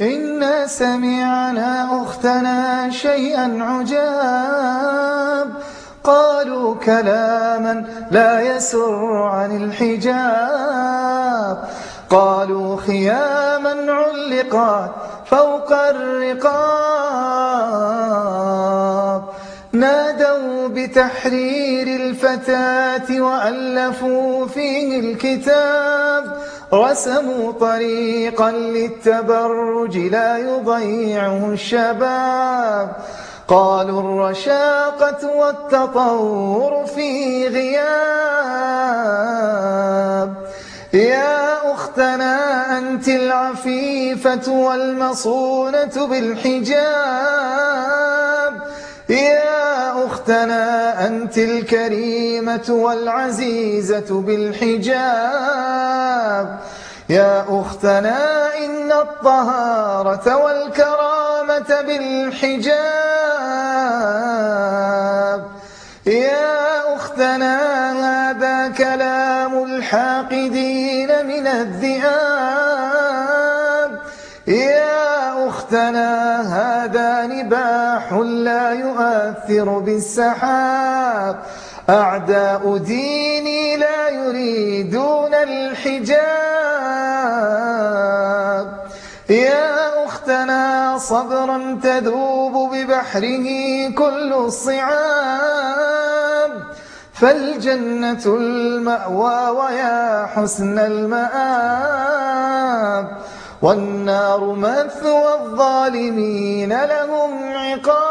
إنا سمعنا أختنا شيئا عجاب قالوا كلاما لا يسر عن الحجاب قالوا خياما علقات فوق الرقاب نادوا بتحرير الفتاة وألفوا فيه الكتاب رسموا طريقا للتبرج لا يضيعه الشباب. قالوا الرشاقة والتطور في غياب. يا أختنا أنت العفيفة والمصونة بالحجاب. يا أختنا أنت الكريمة والعزيزة بالحجاب. يا أختنا إن الطهارة والكرامة بالحجاب. يا أختنا هذا كلام الحاقدين من الذئاب. يا أختنا هذا نباح لا يؤثر بالسحاب. أعداء ديني لا يريدون الحجاب. يا أختنا صبرا تذوب ببحره كل الصعاب. فالجنة المأوى ويا حسن المآب. والنار مثوى الظالمين لهم عقاب